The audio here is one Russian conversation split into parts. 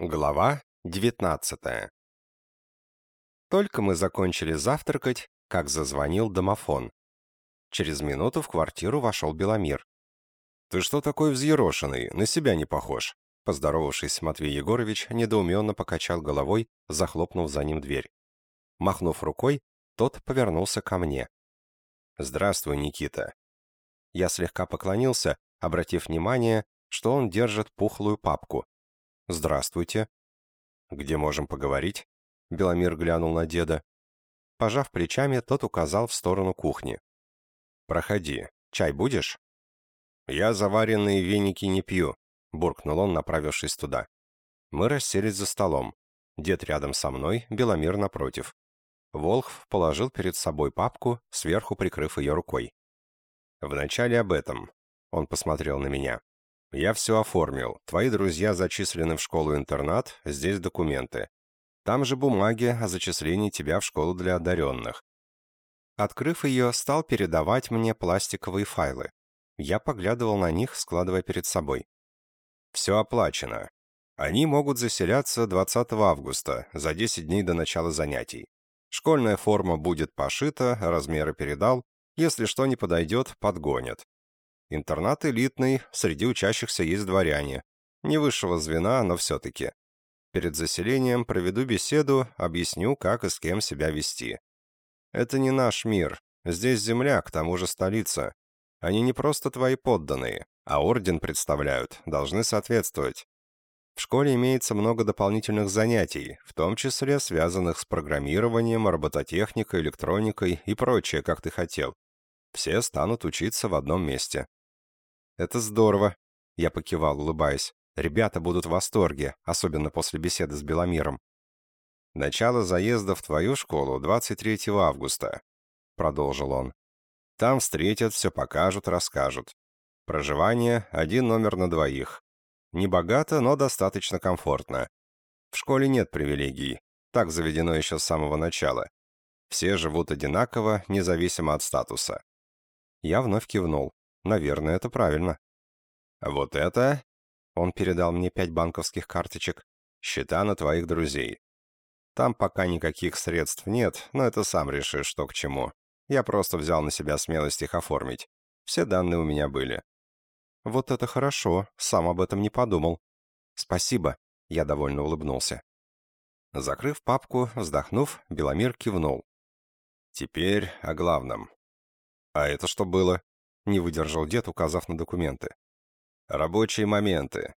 Глава 19 Только мы закончили завтракать, как зазвонил домофон. Через минуту в квартиру вошел Беломир. «Ты что такой взъерошенный? На себя не похож?» Поздоровавшись, Матвей Егорович недоуменно покачал головой, захлопнув за ним дверь. Махнув рукой, тот повернулся ко мне. «Здравствуй, Никита». Я слегка поклонился, обратив внимание, что он держит пухлую папку, «Здравствуйте». «Где можем поговорить?» Беломир глянул на деда. Пожав плечами, тот указал в сторону кухни. «Проходи. Чай будешь?» «Я заваренные веники не пью», — буркнул он, направившись туда. Мы расселись за столом. Дед рядом со мной, Беломир напротив. Волхв положил перед собой папку, сверху прикрыв ее рукой. «Вначале об этом», — он посмотрел на меня. «Я все оформил. Твои друзья зачислены в школу-интернат, здесь документы. Там же бумаги о зачислении тебя в школу для одаренных». Открыв ее, стал передавать мне пластиковые файлы. Я поглядывал на них, складывая перед собой. «Все оплачено. Они могут заселяться 20 августа, за 10 дней до начала занятий. Школьная форма будет пошита, размеры передал. Если что не подойдет, подгонят. Интернат элитный, среди учащихся есть дворяне. Не высшего звена, но все-таки. Перед заселением проведу беседу, объясню, как и с кем себя вести. Это не наш мир. Здесь земля, к тому же столица. Они не просто твои подданные, а орден представляют, должны соответствовать. В школе имеется много дополнительных занятий, в том числе связанных с программированием, робототехникой, электроникой и прочее, как ты хотел. Все станут учиться в одном месте. «Это здорово», — я покивал, улыбаясь. «Ребята будут в восторге, особенно после беседы с Беломиром». «Начало заезда в твою школу 23 августа», — продолжил он. «Там встретят, все покажут, расскажут. Проживание — один номер на двоих. Не богато, но достаточно комфортно. В школе нет привилегий, так заведено еще с самого начала. Все живут одинаково, независимо от статуса». Я вновь кивнул. Наверное, это правильно. Вот это... Он передал мне пять банковских карточек. Счета на твоих друзей. Там пока никаких средств нет, но это сам решишь, что к чему. Я просто взял на себя смелость их оформить. Все данные у меня были. Вот это хорошо, сам об этом не подумал. Спасибо, я довольно улыбнулся. Закрыв папку, вздохнув, Беломир кивнул. Теперь о главном. А это что было? Не выдержал дед, указав на документы. «Рабочие моменты».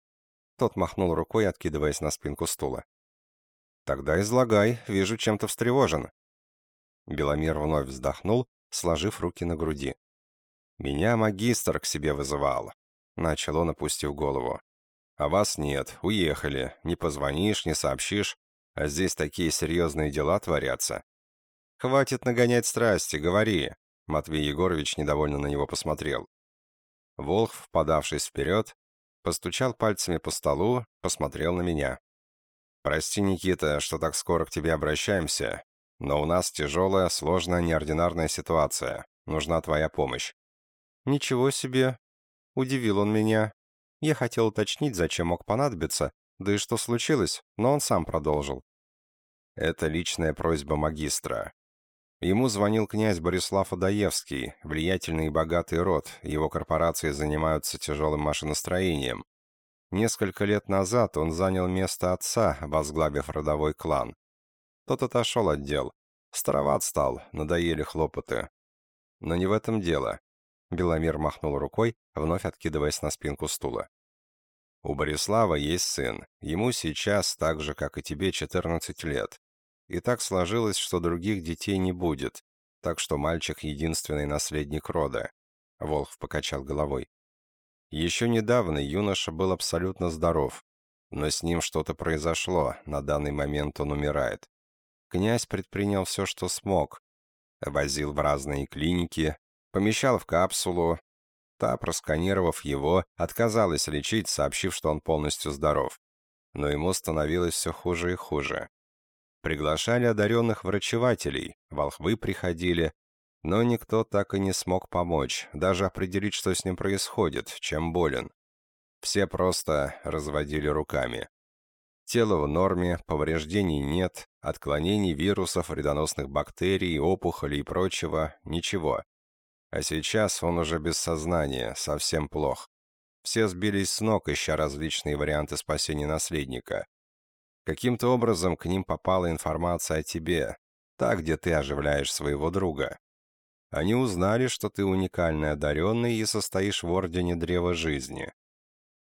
Тот махнул рукой, откидываясь на спинку стула. «Тогда излагай, вижу, чем-то встревожен». Беломир вновь вздохнул, сложив руки на груди. «Меня магистр к себе вызывал», — начал он, опустив голову. «А вас нет, уехали, не позвонишь, не сообщишь, а здесь такие серьезные дела творятся. Хватит нагонять страсти, говори, Матвей Егорович недовольно на него посмотрел. Волхв, подавшись вперед, постучал пальцами по столу, посмотрел на меня. «Прости, Никита, что так скоро к тебе обращаемся, но у нас тяжелая, сложная, неординарная ситуация. Нужна твоя помощь». «Ничего себе!» Удивил он меня. Я хотел уточнить, зачем мог понадобиться, да и что случилось, но он сам продолжил. «Это личная просьба магистра. Ему звонил князь Борислав Адаевский, влиятельный и богатый род, его корпорации занимаются тяжелым машиностроением. Несколько лет назад он занял место отца, возглавив родовой клан. Тот отошел от дел. Староват стал, надоели хлопоты. Но не в этом дело. Беломир махнул рукой, вновь откидываясь на спинку стула. У Борислава есть сын. Ему сейчас, так же, как и тебе, 14 лет. И так сложилось, что других детей не будет, так что мальчик — единственный наследник рода. Волхв покачал головой. Еще недавно юноша был абсолютно здоров, но с ним что-то произошло, на данный момент он умирает. Князь предпринял все, что смог. Возил в разные клиники, помещал в капсулу. Та, просканировав его, отказалась лечить, сообщив, что он полностью здоров. Но ему становилось все хуже и хуже. Приглашали одаренных врачевателей, волхвы приходили, но никто так и не смог помочь, даже определить, что с ним происходит, чем болен. Все просто разводили руками. Тело в норме, повреждений нет, отклонений вирусов, вредоносных бактерий, опухолей и прочего – ничего. А сейчас он уже без сознания, совсем плох. Все сбились с ног, ища различные варианты спасения наследника. Каким-то образом к ним попала информация о тебе, так, где ты оживляешь своего друга. Они узнали, что ты уникальный одаренный и состоишь в Ордене Древа Жизни.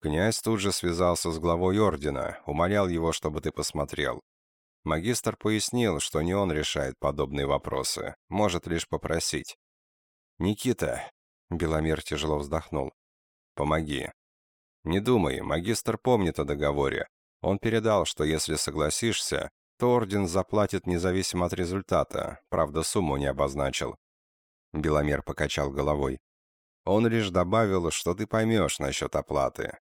Князь тут же связался с главой Ордена, умолял его, чтобы ты посмотрел. Магистр пояснил, что не он решает подобные вопросы, может лишь попросить. «Никита», — Беломер тяжело вздохнул, — «помоги». «Не думай, магистр помнит о договоре. Он передал, что если согласишься, то Орден заплатит независимо от результата, правда, сумму не обозначил. Беломер покачал головой. Он лишь добавил, что ты поймешь насчет оплаты.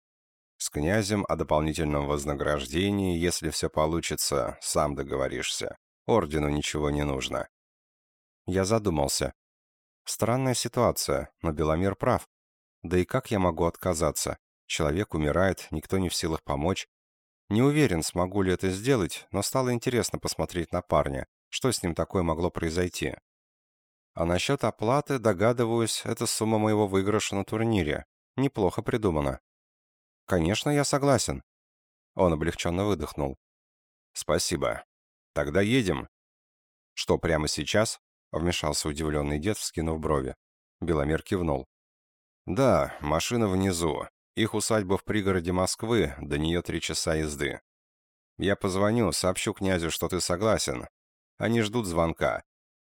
С князем о дополнительном вознаграждении, если все получится, сам договоришься. Ордену ничего не нужно. Я задумался. Странная ситуация, но Беломер прав. Да и как я могу отказаться? Человек умирает, никто не в силах помочь. Не уверен, смогу ли это сделать, но стало интересно посмотреть на парня, что с ним такое могло произойти. А насчет оплаты, догадываюсь, это сумма моего выигрыша на турнире. Неплохо придумано. Конечно, я согласен. Он облегченно выдохнул. Спасибо. Тогда едем. Что, прямо сейчас? Вмешался удивленный дед, вскинув брови. Беломер кивнул. Да, машина внизу. Их усадьба в пригороде Москвы, до нее три часа езды. Я позвоню, сообщу князю, что ты согласен. Они ждут звонка.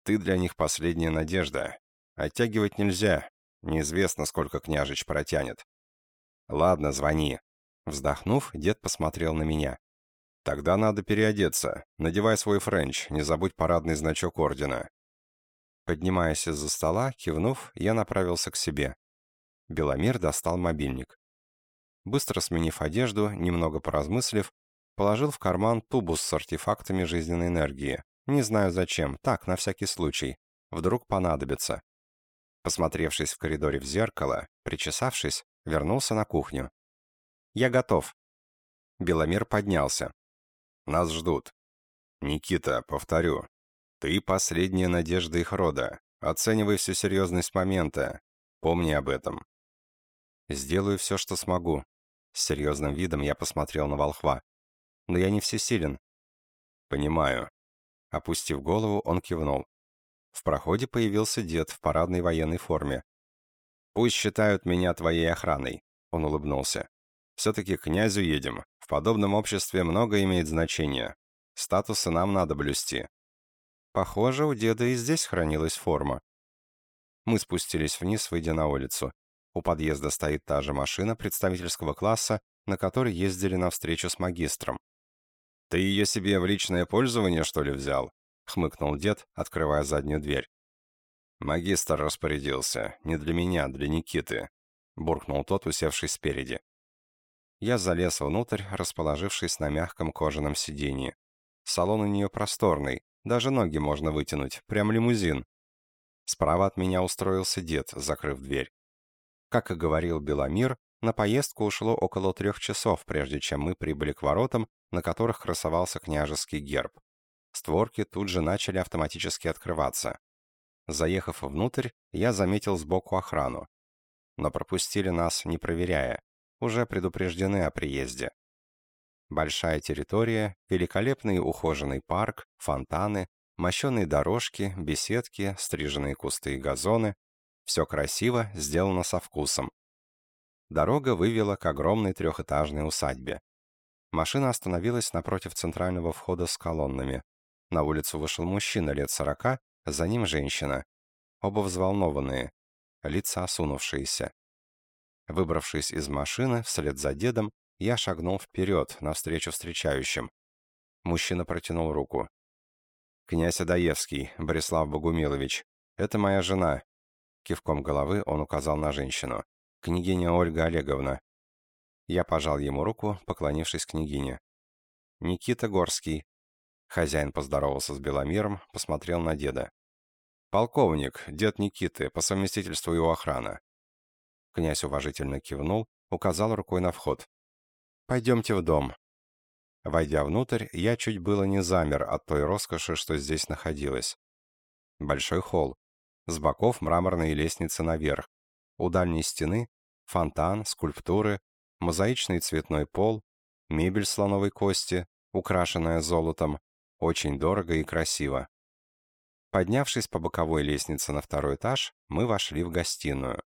Ты для них последняя надежда. Оттягивать нельзя. Неизвестно, сколько княжич протянет. Ладно, звони. Вздохнув, дед посмотрел на меня. Тогда надо переодеться. Надевай свой френч, не забудь парадный значок ордена. Поднимаясь из-за стола, кивнув, я направился к себе. Беломир достал мобильник. Быстро сменив одежду, немного поразмыслив, положил в карман тубус с артефактами жизненной энергии. Не знаю зачем, так, на всякий случай. Вдруг понадобится. Посмотревшись в коридоре в зеркало, причесавшись, вернулся на кухню. «Я готов». Беломир поднялся. «Нас ждут». «Никита, повторю, ты последняя надежда их рода. Оценивай всю серьезность момента. Помни об этом». «Сделаю все, что смогу». С серьезным видом я посмотрел на волхва. «Но я не всесилен». «Понимаю. Опустив голову, он кивнул. В проходе появился дед в парадной военной форме. «Пусть считают меня твоей охраной», — он улыбнулся. «Все-таки к князю едем. В подобном обществе много имеет значения. Статусы нам надо блюсти». Похоже, у деда и здесь хранилась форма. Мы спустились вниз, выйдя на улицу. У подъезда стоит та же машина представительского класса, на которой ездили на встречу с магистром. «Ты ее себе в личное пользование, что ли, взял?» — хмыкнул дед, открывая заднюю дверь. «Магистр распорядился. Не для меня, для Никиты», — буркнул тот, усевшись спереди. Я залез внутрь, расположившись на мягком кожаном сиденье. Салон у нее просторный, даже ноги можно вытянуть, прям лимузин. Справа от меня устроился дед, закрыв дверь. Как и говорил Беломир, на поездку ушло около трех часов, прежде чем мы прибыли к воротам, на которых красовался княжеский герб. Створки тут же начали автоматически открываться. Заехав внутрь, я заметил сбоку охрану. Но пропустили нас, не проверяя. Уже предупреждены о приезде. Большая территория, великолепный ухоженный парк, фонтаны, мощеные дорожки, беседки, стриженные кусты и газоны. Все красиво, сделано со вкусом. Дорога вывела к огромной трехэтажной усадьбе. Машина остановилась напротив центрального входа с колоннами. На улицу вышел мужчина лет сорока, за ним женщина. Оба взволнованные, лица осунувшиеся. Выбравшись из машины, вслед за дедом, я шагнул вперед, навстречу встречающим. Мужчина протянул руку. «Князь Адаевский, Борислав Богумилович, это моя жена». Кивком головы он указал на женщину. «Княгиня Ольга Олеговна, я пожал ему руку, поклонившись княгине. «Никита Горский». Хозяин поздоровался с Беломиром, посмотрел на деда. «Полковник, дед Никиты, по совместительству его охрана». Князь уважительно кивнул, указал рукой на вход. «Пойдемте в дом». Войдя внутрь, я чуть было не замер от той роскоши, что здесь находилась. Большой холл. С боков мраморные лестницы наверх. У дальней стены фонтан, скульптуры, мозаичный цветной пол, мебель слоновой кости, украшенная золотом, очень дорого и красиво. Поднявшись по боковой лестнице на второй этаж, мы вошли в гостиную.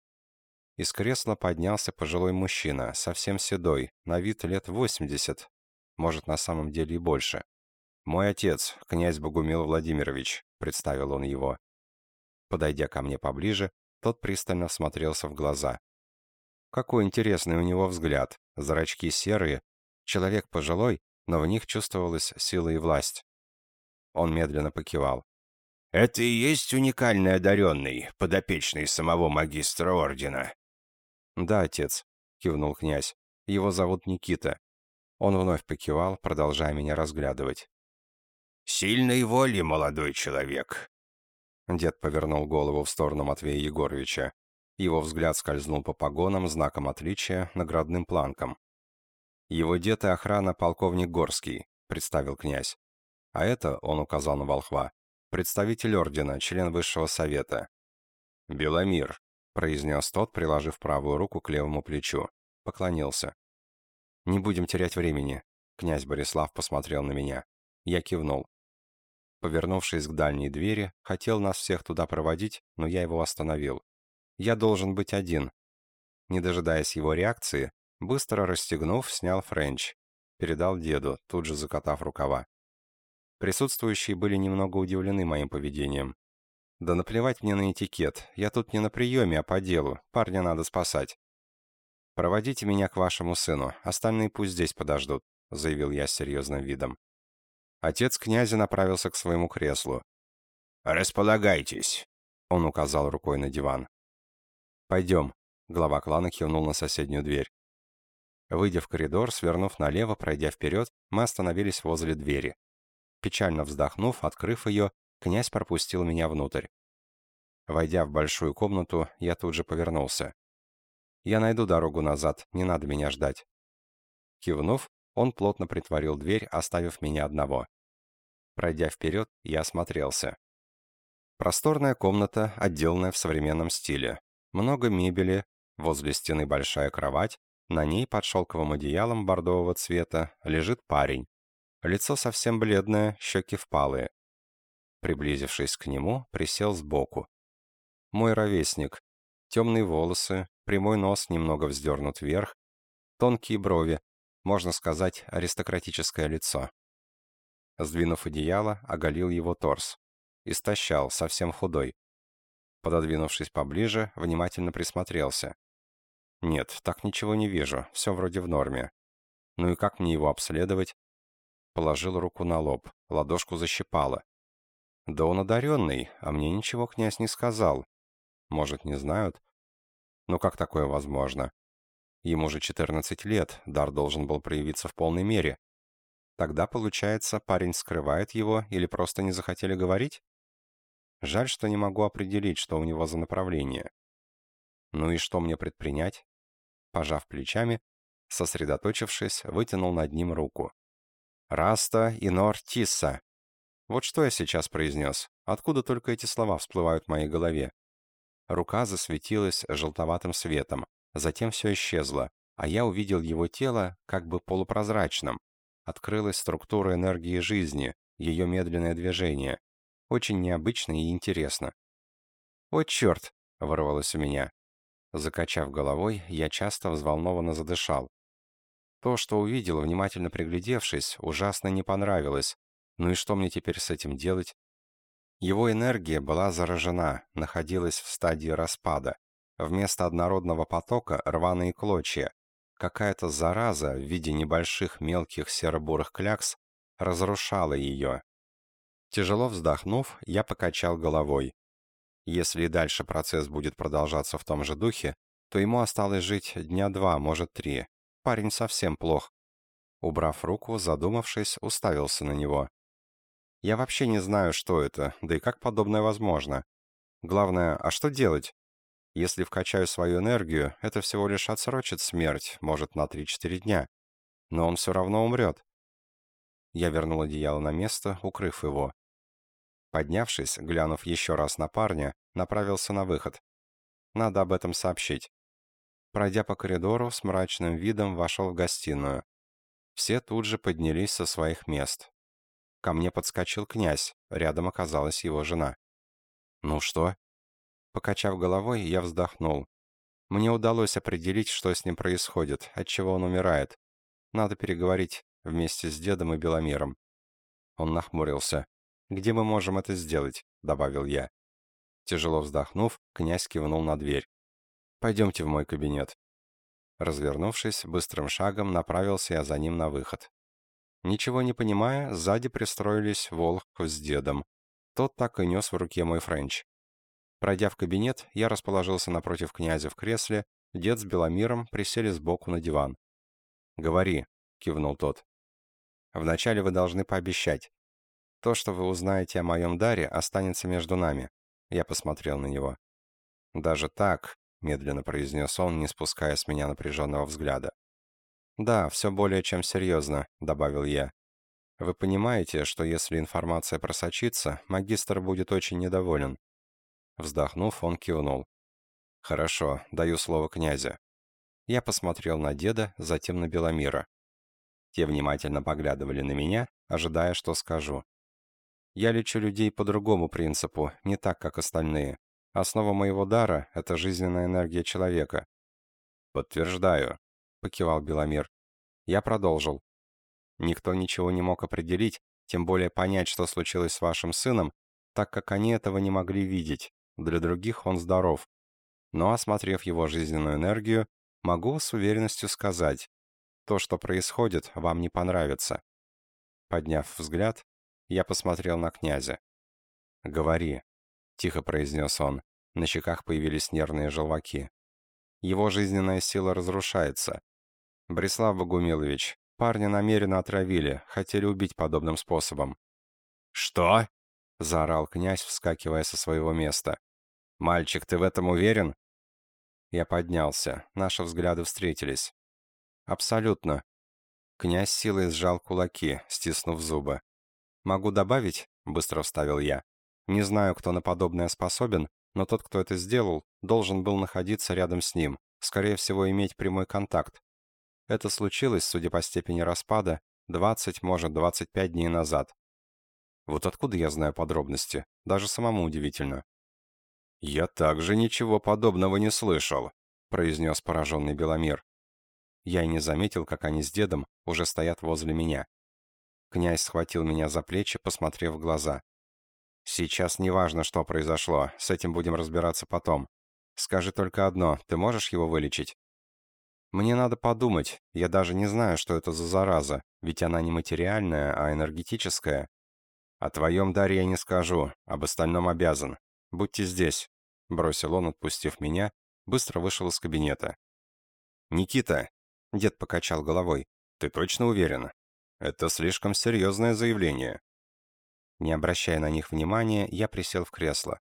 Из кресла поднялся пожилой мужчина, совсем седой, на вид лет 80, может, на самом деле и больше. «Мой отец, князь Богумил Владимирович», — представил он его. Подойдя ко мне поближе, тот пристально смотрелся в глаза. Какой интересный у него взгляд, зрачки серые, человек пожилой, но в них чувствовалась сила и власть. Он медленно покивал. «Это и есть уникальный одаренный, подопечный самого магистра ордена?» «Да, отец», — кивнул князь. «Его зовут Никита. Он вновь покивал, продолжая меня разглядывать. «Сильной воли, молодой человек!» Дед повернул голову в сторону Матвея Егоровича. Его взгляд скользнул по погонам, знаком отличия, наградным планкам. «Его дед и охрана полковник Горский», — представил князь. «А это, — он указал на волхва, — представитель ордена, член высшего совета». «Беломир», — произнес тот, приложив правую руку к левому плечу. Поклонился. «Не будем терять времени», — князь Борислав посмотрел на меня. Я кивнул. Повернувшись к дальней двери, хотел нас всех туда проводить, но я его остановил. Я должен быть один. Не дожидаясь его реакции, быстро расстегнув, снял френч. Передал деду, тут же закатав рукава. Присутствующие были немного удивлены моим поведением. Да наплевать мне на этикет, я тут не на приеме, а по делу, парня надо спасать. «Проводите меня к вашему сыну, остальные пусть здесь подождут», — заявил я с серьезным видом. Отец князя направился к своему креслу. «Располагайтесь», — он указал рукой на диван. «Пойдем», — глава клана кивнул на соседнюю дверь. Выйдя в коридор, свернув налево, пройдя вперед, мы остановились возле двери. Печально вздохнув, открыв ее, князь пропустил меня внутрь. Войдя в большую комнату, я тут же повернулся. Я найду дорогу назад, не надо меня ждать». Кивнув, он плотно притворил дверь, оставив меня одного. Пройдя вперед, я осмотрелся. Просторная комната, отделанная в современном стиле. Много мебели, возле стены большая кровать, на ней под шелковым одеялом бордового цвета лежит парень. Лицо совсем бледное, щеки впалые. Приблизившись к нему, присел сбоку. Мой ровесник. Темные волосы, прямой нос немного вздернут вверх, тонкие брови, можно сказать, аристократическое лицо. Сдвинув одеяло, оголил его торс. Истощал, совсем худой. Пододвинувшись поближе, внимательно присмотрелся. Нет, так ничего не вижу, все вроде в норме. Ну и как мне его обследовать? Положил руку на лоб, ладошку защипало. Да он одаренный, а мне ничего князь не сказал. Может, не знают? Но как такое возможно? Ему же 14 лет, дар должен был проявиться в полной мере. Тогда, получается, парень скрывает его или просто не захотели говорить? Жаль, что не могу определить, что у него за направление. Ну и что мне предпринять? Пожав плечами, сосредоточившись, вытянул над ним руку. «Раста Инор Тисса». Вот что я сейчас произнес. Откуда только эти слова всплывают в моей голове? Рука засветилась желтоватым светом, затем все исчезло, а я увидел его тело как бы полупрозрачным. Открылась структура энергии жизни, ее медленное движение. Очень необычно и интересно. «О, черт!» — ворвалось у меня. Закачав головой, я часто взволнованно задышал. То, что увидел, внимательно приглядевшись, ужасно не понравилось. Ну и что мне теперь с этим делать? Его энергия была заражена, находилась в стадии распада. Вместо однородного потока рваные клочья. Какая-то зараза в виде небольших мелких серо-бурых клякс разрушала ее. Тяжело вздохнув, я покачал головой. Если и дальше процесс будет продолжаться в том же духе, то ему осталось жить дня два, может три. Парень совсем плох. Убрав руку, задумавшись, уставился на него. Я вообще не знаю, что это, да и как подобное возможно. Главное, а что делать? Если вкачаю свою энергию, это всего лишь отсрочит смерть, может, на 3-4 дня. Но он все равно умрет. Я вернул одеяло на место, укрыв его. Поднявшись, глянув еще раз на парня, направился на выход. Надо об этом сообщить. Пройдя по коридору, с мрачным видом вошел в гостиную. Все тут же поднялись со своих мест. Ко мне подскочил князь, рядом оказалась его жена. «Ну что?» Покачав головой, я вздохнул. Мне удалось определить, что с ним происходит, отчего он умирает. Надо переговорить вместе с дедом и Беломером. Он нахмурился. «Где мы можем это сделать?» — добавил я. Тяжело вздохнув, князь кивнул на дверь. «Пойдемте в мой кабинет». Развернувшись, быстрым шагом направился я за ним на выход. Ничего не понимая, сзади пристроились Волх с дедом. Тот так и нес в руке мой френч. Пройдя в кабинет, я расположился напротив князя в кресле, дед с Беломиром присели сбоку на диван. «Говори», — кивнул тот. «Вначале вы должны пообещать. То, что вы узнаете о моем даре, останется между нами». Я посмотрел на него. «Даже так», — медленно произнес он, не спуская с меня напряженного взгляда. «Да, все более чем серьезно», — добавил я. «Вы понимаете, что если информация просочится, магистр будет очень недоволен. Вздохнув, он кивнул. «Хорошо, даю слово князя». Я посмотрел на деда, затем на Беломира. Те внимательно поглядывали на меня, ожидая, что скажу. Я лечу людей по другому принципу, не так, как остальные. Основа моего дара — это жизненная энергия человека. «Подтверждаю», — покивал Беломир. Я продолжил. Никто ничего не мог определить, тем более понять, что случилось с вашим сыном, так как они этого не могли видеть. Для других он здоров. Но, осмотрев его жизненную энергию, могу с уверенностью сказать, то, что происходит, вам не понравится. Подняв взгляд, я посмотрел на князя. «Говори», — тихо произнес он. На щеках появились нервные желваки. Его жизненная сила разрушается. Брислав Богумилович, парня намеренно отравили, хотели убить подобным способом. «Что?» — заорал князь, вскакивая со своего места. «Мальчик, ты в этом уверен?» Я поднялся. Наши взгляды встретились. «Абсолютно». Князь силой сжал кулаки, стиснув зубы. «Могу добавить?» — быстро вставил я. «Не знаю, кто на подобное способен, но тот, кто это сделал, должен был находиться рядом с ним, скорее всего, иметь прямой контакт. Это случилось, судя по степени распада, 20, может, 25 дней назад. Вот откуда я знаю подробности? Даже самому удивительно. «Я также ничего подобного не слышал», — произнес пораженный Беломир. Я и не заметил, как они с дедом уже стоят возле меня. Князь схватил меня за плечи, посмотрев в глаза. «Сейчас не важно, что произошло, с этим будем разбираться потом. Скажи только одно, ты можешь его вылечить?» «Мне надо подумать, я даже не знаю, что это за зараза, ведь она не материальная, а энергетическая. О твоем даре я не скажу, об остальном обязан. Будьте здесь», — бросил он, отпустив меня, быстро вышел из кабинета. «Никита!» — дед покачал головой. «Ты точно уверен? Это слишком серьезное заявление». Не обращая на них внимания, я присел в кресло.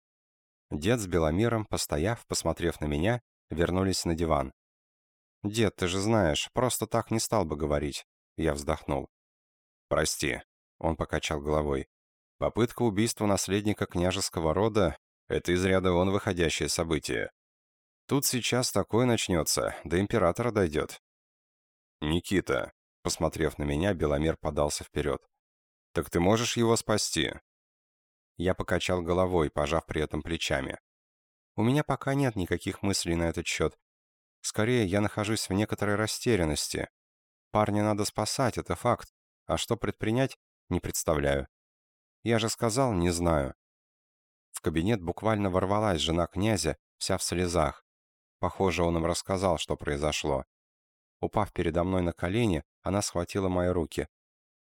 Дед с Беломиром, постояв, посмотрев на меня, вернулись на диван. «Дед, ты же знаешь, просто так не стал бы говорить». Я вздохнул. «Прости», — он покачал головой. Попытка убийства наследника княжеского рода — это из ряда вон выходящее событие. Тут сейчас такое начнется, до императора дойдет. «Никита», — посмотрев на меня, Беломер подался вперед. «Так ты можешь его спасти?» Я покачал головой, пожав при этом плечами. «У меня пока нет никаких мыслей на этот счет. Скорее, я нахожусь в некоторой растерянности. Парня надо спасать, это факт. А что предпринять, не представляю. Я же сказал, не знаю. В кабинет буквально ворвалась жена князя, вся в слезах. Похоже, он им рассказал, что произошло. Упав передо мной на колени, она схватила мои руки.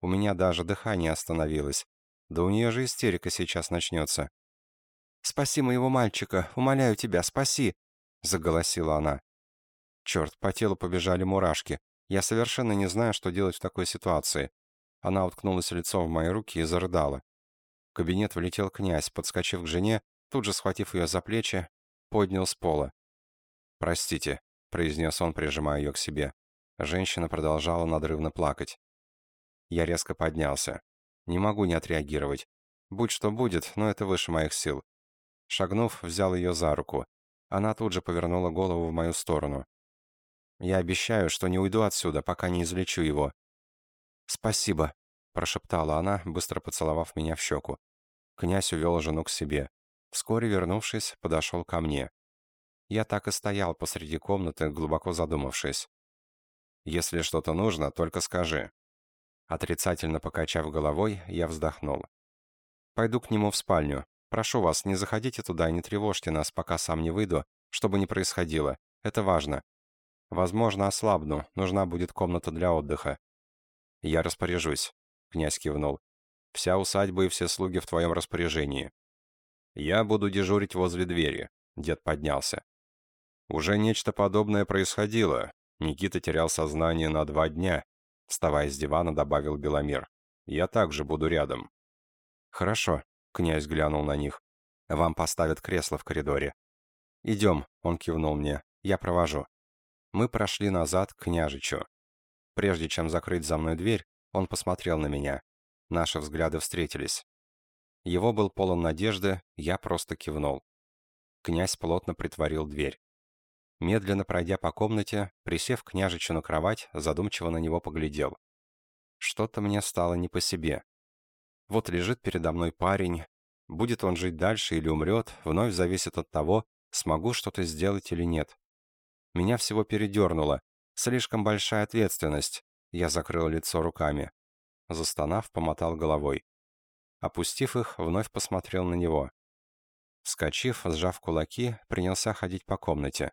У меня даже дыхание остановилось. Да у нее же истерика сейчас начнется. «Спаси моего мальчика! Умоляю тебя, спаси!» — заголосила она. Черт, по телу побежали мурашки. Я совершенно не знаю, что делать в такой ситуации. Она уткнулась лицом в мои руки и зарыдала кабинет влетел князь, подскочив к жене, тут же схватив ее за плечи, поднял с пола. «Простите», — произнес он, прижимая ее к себе. Женщина продолжала надрывно плакать. Я резко поднялся. Не могу не отреагировать. Будь что будет, но это выше моих сил. Шагнув, взял ее за руку. Она тут же повернула голову в мою сторону. «Я обещаю, что не уйду отсюда, пока не излечу его». «Спасибо», — прошептала она, быстро поцеловав меня в щеку. Князь увел жену к себе. Вскоре, вернувшись, подошел ко мне. Я так и стоял посреди комнаты, глубоко задумавшись. «Если что-то нужно, только скажи». Отрицательно покачав головой, я вздохнул. «Пойду к нему в спальню. Прошу вас, не заходите туда и не тревожьте нас, пока сам не выйду, чтобы не происходило. Это важно. Возможно, ослабну, нужна будет комната для отдыха». «Я распоряжусь», — князь кивнул. «Вся усадьба и все слуги в твоем распоряжении». «Я буду дежурить возле двери», — дед поднялся. Уже нечто подобное происходило. Никита терял сознание на два дня. Вставая с дивана, добавил Беломир. «Я также буду рядом». «Хорошо», — князь глянул на них. «Вам поставят кресло в коридоре». «Идем», — он кивнул мне. «Я провожу». Мы прошли назад к княжичу. Прежде чем закрыть за мной дверь, он посмотрел на меня. Наши взгляды встретились. Его был полон надежды, я просто кивнул. Князь плотно притворил дверь. Медленно пройдя по комнате, присев княжичу на кровать, задумчиво на него поглядел. Что-то мне стало не по себе. Вот лежит передо мной парень. Будет он жить дальше или умрет, вновь зависит от того, смогу что-то сделать или нет. Меня всего передернуло. Слишком большая ответственность. Я закрыл лицо руками. Застонав, помотал головой. Опустив их, вновь посмотрел на него. Вскочив, сжав кулаки, принялся ходить по комнате.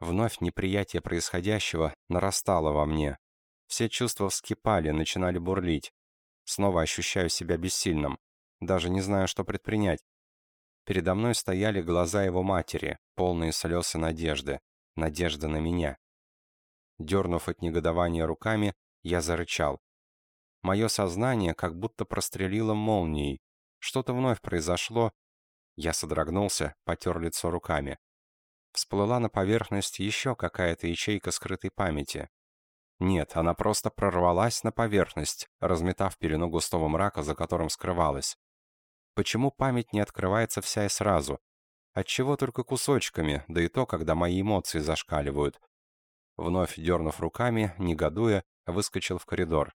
Вновь неприятие происходящего нарастало во мне. Все чувства вскипали, начинали бурлить. Снова ощущаю себя бессильным. Даже не знаю, что предпринять. Передо мной стояли глаза его матери, полные слез и надежды. Надежда на меня. Дернув от негодования руками, я зарычал. Мое сознание как будто прострелило молнией. Что-то вновь произошло. Я содрогнулся, потер лицо руками всплыла на поверхность еще какая-то ячейка скрытой памяти. Нет, она просто прорвалась на поверхность, разметав пелену густого мрака, за которым скрывалась. Почему память не открывается вся и сразу? Отчего только кусочками, да и то, когда мои эмоции зашкаливают? Вновь дернув руками, негодуя, выскочил в коридор.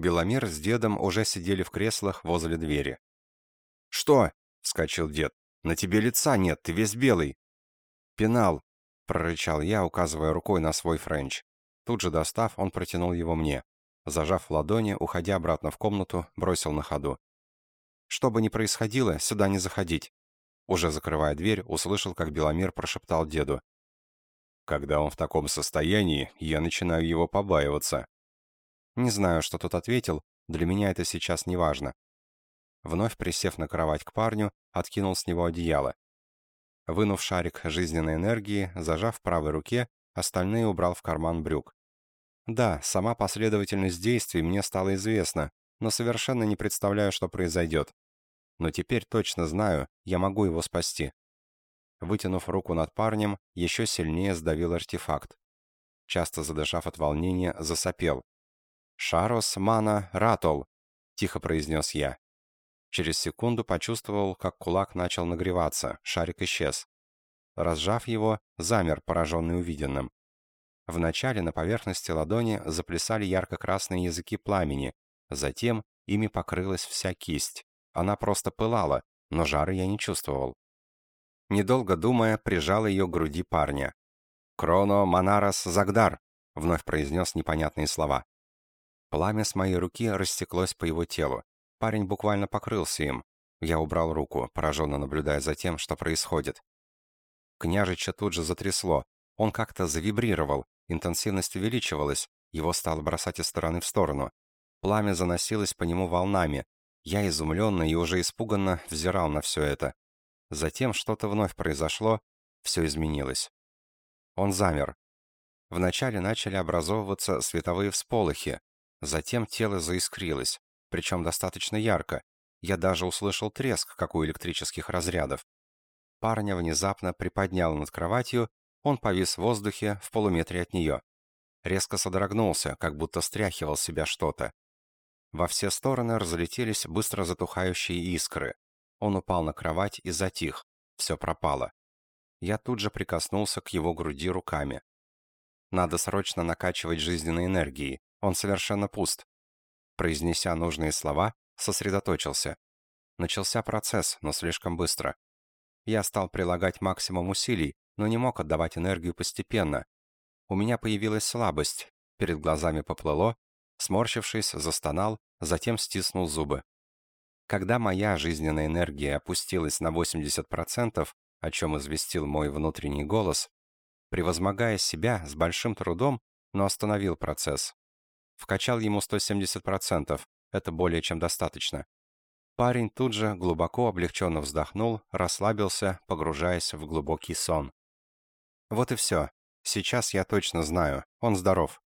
Беломир с дедом уже сидели в креслах возле двери. «Что?» — вскочил дед. «На тебе лица нет, ты весь белый. «Пенал!» — прорычал я, указывая рукой на свой френч. Тут же достав, он протянул его мне. Зажав в ладони, уходя обратно в комнату, бросил на ходу. «Что бы ни происходило, сюда не заходить!» Уже закрывая дверь, услышал, как Беломир прошептал деду. «Когда он в таком состоянии, я начинаю его побаиваться». Не знаю, что тот ответил, для меня это сейчас не важно. Вновь присев на кровать к парню, откинул с него одеяло. Вынув шарик жизненной энергии, зажав в правой руке, остальные убрал в карман брюк. Да, сама последовательность действий мне стала известна, но совершенно не представляю, что произойдет. Но теперь точно знаю, я могу его спасти. Вытянув руку над парнем, еще сильнее сдавил артефакт. Часто задышав от волнения, засопел. «Шарос мана ратол», — тихо произнес я. Через секунду почувствовал, как кулак начал нагреваться, шарик исчез. Разжав его, замер, пораженный увиденным. Вначале на поверхности ладони заплясали ярко-красные языки пламени, затем ими покрылась вся кисть. Она просто пылала, но жара я не чувствовал. Недолго думая, прижал ее к груди парня. «Кроно Манарас Загдар», — вновь произнес непонятные слова. Пламя с моей руки растеклось по его телу. Парень буквально покрылся им. Я убрал руку, пораженно наблюдая за тем, что происходит. Княжича тут же затрясло. Он как-то завибрировал, интенсивность увеличивалась, его стало бросать из стороны в сторону. Пламя заносилось по нему волнами. Я изумленно и уже испуганно взирал на все это. Затем что-то вновь произошло, все изменилось. Он замер. Вначале начали образовываться световые всполохи, затем тело заискрилось причем достаточно ярко. Я даже услышал треск, как у электрических разрядов. Парня внезапно приподнял над кроватью, он повис в воздухе в полуметре от нее. резко содрогнулся, как будто стряхивал себя что-то. Во все стороны разлетелись быстро затухающие искры. Он упал на кровать и затих. Все пропало. Я тут же прикоснулся к его груди руками. Надо срочно накачивать жизненной энергией. Он совершенно пуст. Произнеся нужные слова, сосредоточился. Начался процесс, но слишком быстро. Я стал прилагать максимум усилий, но не мог отдавать энергию постепенно. У меня появилась слабость, перед глазами поплыло, сморщившись, застонал, затем стиснул зубы. Когда моя жизненная энергия опустилась на 80%, о чем известил мой внутренний голос, превозмогая себя с большим трудом, но остановил процесс. Вкачал ему 170%, это более чем достаточно. Парень тут же глубоко облегченно вздохнул, расслабился, погружаясь в глубокий сон. Вот и все. Сейчас я точно знаю, он здоров.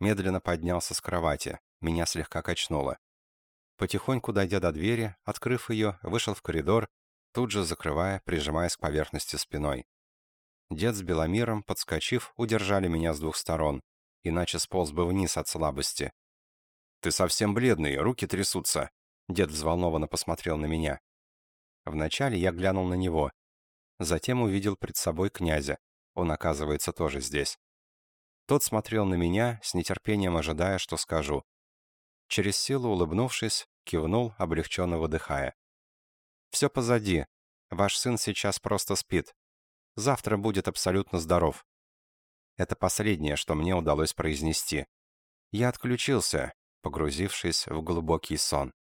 Медленно поднялся с кровати, меня слегка качнуло. Потихоньку дойдя до двери, открыв ее, вышел в коридор, тут же закрывая, прижимаясь к поверхности спиной. Дед с Беломиром, подскочив, удержали меня с двух сторон, иначе сполз бы вниз от слабости. «Ты совсем бледный, руки трясутся!» Дед взволнованно посмотрел на меня. Вначале я глянул на него, Затем увидел пред собой князя. Он, оказывается, тоже здесь. Тот смотрел на меня, с нетерпением ожидая, что скажу. Через силу улыбнувшись, кивнул, облегченно выдыхая. «Все позади. Ваш сын сейчас просто спит. Завтра будет абсолютно здоров». Это последнее, что мне удалось произнести. Я отключился, погрузившись в глубокий сон.